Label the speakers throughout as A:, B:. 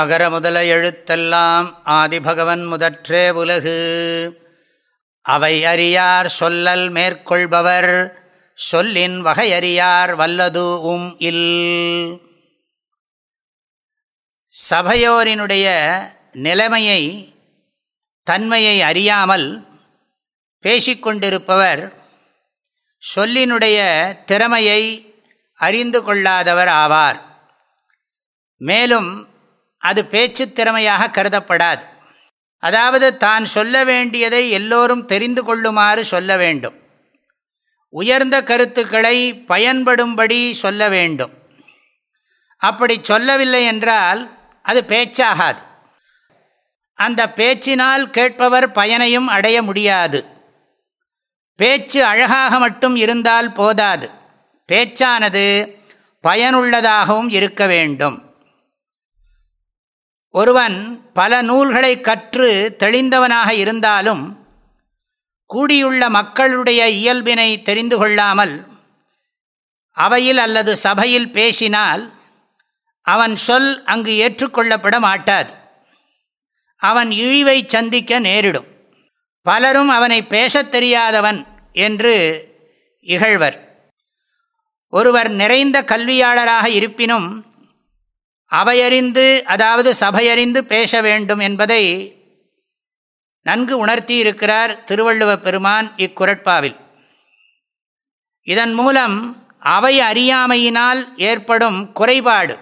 A: அகர முதல எழுத்தெல்லாம் ஆதிபகவன் முதற்றே உலகு அவை அறியார் சொல்லல் மேற்கொள்பவர் சொல்லின் வகையறியார் வல்லது உம் இல் சபையோரினுடைய நிலைமையை தன்மையை அறியாமல் பேசிக்கொண்டிருப்பவர் சொல்லினுடைய திறமையை அறிந்து கொள்ளாதவர் ஆவார் மேலும் அது பேச்சு திறமையாக கருதப்படாது அதாவது தான் சொல்ல வேண்டியதை எல்லோரும் தெரிந்து கொள்ளுமாறு சொல்ல வேண்டும் உயர்ந்த கருத்துக்களை பயன்படும்படி சொல்ல வேண்டும் அப்படி சொல்லவில்லை என்றால் அது பேச்சாகாது அந்த பேச்சினால் கேட்பவர் பயனையும் அடைய முடியாது பேச்சு அழகாக மட்டும் இருந்தால் போதாது பேச்சானது பயனுள்ளதாகவும் இருக்க வேண்டும் ஒருவன் பல நூல்களை கற்று தெளிந்தவனாக இருந்தாலும் கூடியுள்ள மக்களுடைய இயல்பினை தெரிந்து கொள்ளாமல் அவையில் அல்லது சபையில் பேசினால் அவன் சொல் அங்கு ஏற்றுக்கொள்ளப்பட மாட்டாது அவன் இழிவை சந்திக்க நேரிடும் பலரும் அவனை பேசத் தெரியாதவன் என்று இகழ்வர் ஒருவர் நிறைந்த கல்வியாளராக இருப்பினும் அவையறிந்து அதாவது சபையறிந்து பேச வேண்டும் என்பதை நன்கு உணர்த்தியிருக்கிறார் திருவள்ளுவ பெருமான் இக்குரட்பாவில் இதன் மூலம் அவை அறியாமையினால் ஏற்படும் குறைபாடு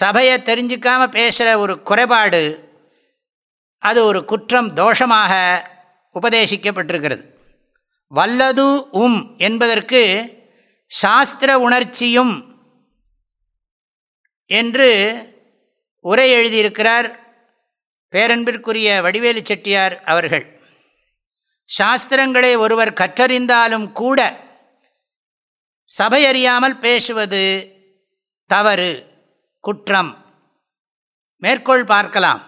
A: சபையை தெரிஞ்சிக்காம பேசுகிற ஒரு குறைபாடு அது ஒரு குற்றம் தோஷமாக உபதேசிக்கப்பட்டிருக்கிறது வல்லது உம் என்பதற்கு சாஸ்திர உணர்ச்சியும் என்று உரை எழுதியிருக்கிறார் பேரன்பிற்குரிய வடிவேலு செட்டியார் அவர்கள் சாஸ்திரங்களை ஒருவர் கற்றறிந்தாலும் கூட சபையறியாமல் பேசுவது தவறு குற்றம் மேற்கோள் பார்க்கலாம்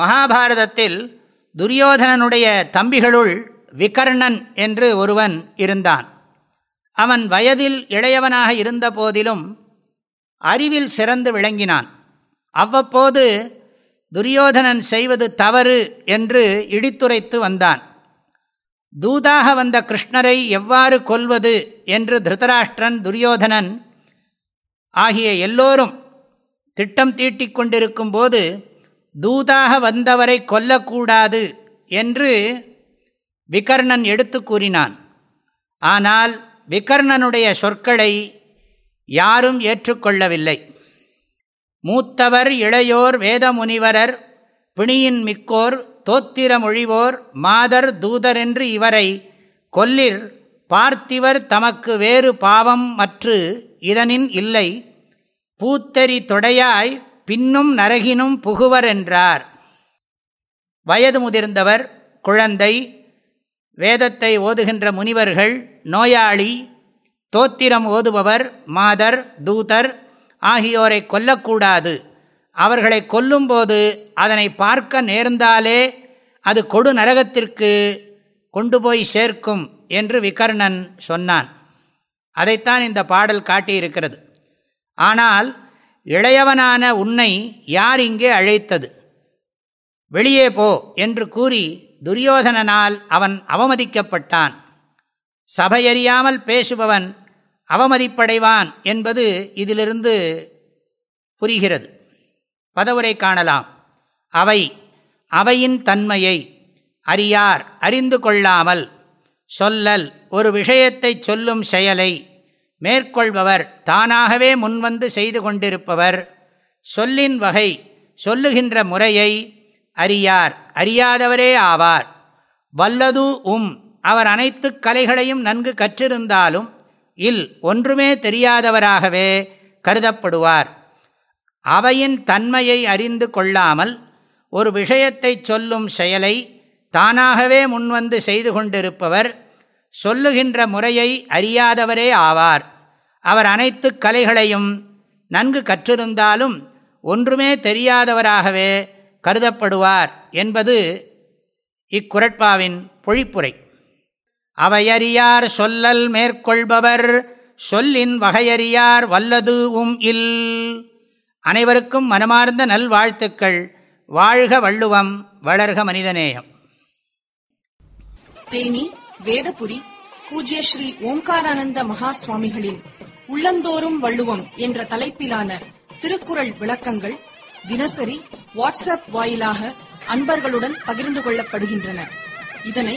A: மகாபாரதத்தில் துரியோதனனுடைய தம்பிகளுள் விகர்ணன் என்று ஒருவன் இருந்தான் அவன் வயதில் இளையவனாக இருந்த போதிலும் அறிவில் சிறந்து விளங்கினான் அவ்வப்போது துரியோதனன் செய்வது தவறு என்று இடித்துரைத்து வந்தான் தூதாக வந்த கிருஷ்ணரை எவ்வாறு கொல்வது என்று திருதராஷ்டிரன் துரியோதனன் ஆகிய எல்லோரும் திட்டம் தீட்டிக் கொண்டிருக்கும் போது தூதாக வந்தவரை கொல்லக்கூடாது என்று விகர்ணன் எடுத்து கூறினான் ஆனால் விகர்ணனுடைய சொற்களை யாரும் ஏற்றுக்கொள்ளவில்லை மூத்தவர் இளையோர் வேதமுனிவரர் பிணியின் மிக்கோர் தோத்திரமொழிவோர் மாதர் தூதரென்று இவரை கொல்லிர் பார்த்திவர் தமக்கு வேறு பாவம் மற்று இதனின் இல்லை பூத்தரி தொடையாய் பின்னும் நரகினும் புகுவர் என்றார் வயது முதிர்ந்தவர் குழந்தை வேதத்தை ஓதுகின்ற முனிவர்கள் நோயாளி தோத்திரம் ஓதுபவர் மாதர் தூதர் ஆகியோரை கொல்லக்கூடாது அவர்களை கொல்லும்போது அதனை பார்க்க நேர்ந்தாலே அது கொடு நரகத்திற்கு கொண்டு போய் சேர்க்கும் என்று விகர்ணன் சொன்னான் அதைத்தான் இந்த பாடல் காட்டியிருக்கிறது ஆனால் இளையவனான உன்னை யார் இங்கே அழைத்தது வெளியே போ என்று கூறி துரியோதனனால் அவன் அவமதிக்கப்பட்டான் சபையறியாமல் பேசுபவன் அவமதிப்படைவான் என்பது இதிலிருந்து புரிகிறது பதவுரை காணலாம் அவை அவையின் தன்மையை அறியார் அறிந்து கொள்ளாமல் சொல்லல் ஒரு விஷயத்தை சொல்லும் செயலை மேற்கொள்பவர் தானாகவே முன்வந்து செய்து கொண்டிருப்பவர் சொல்லின் வகை சொல்லுகின்ற முறையை அறியார் அறியாதவரே ஆவார் வல்லது உம் அவர் அனைத்து கலைகளையும் நன்கு கற்றிருந்தாலும் இல் ஒன்றுமே தெரியாதவராகவே கருதப்படுவார் அவையின் தன்மையை அறிந்து கொள்ளாமல் ஒரு விஷயத்தை சொல்லும் செயலை தானாகவே முன்வந்து செய்து கொண்டிருப்பவர் சொல்லுகின்ற முறையை அறியாதவரே ஆவார் அவர் அனைத்து கலைகளையும் நன்கு கற்றிருந்தாலும் ஒன்றுமே தெரியாதவராகவே கருதப்படுவார் என்பது இக்குரட்பாவின் பொழிப்புரை அவையறியார் சொல்லல் மேற்கொள்பவர் சொல்லின் வகையறியார் வல்லது உம் இல் அனைவருக்கும் மனமார்ந்த நல்வாழ்த்துக்கள் வாழ்க வள்ளுவம் வளர்க மனிதநேயம் தேனி வேதபுரி பூஜ்ய ஸ்ரீ ஓம்காரானந்த மகா சுவாமிகளின் உள்ளந்தோறும் வள்ளுவம் என்ற தலைப்பிலான திருக்குறள் விளக்கங்கள் தினசரி வாட்ஸ்அப் வாயிலாக அன்பர்களுடன் பகிர்ந்து கொள்ளப்படுகின்றன இதனை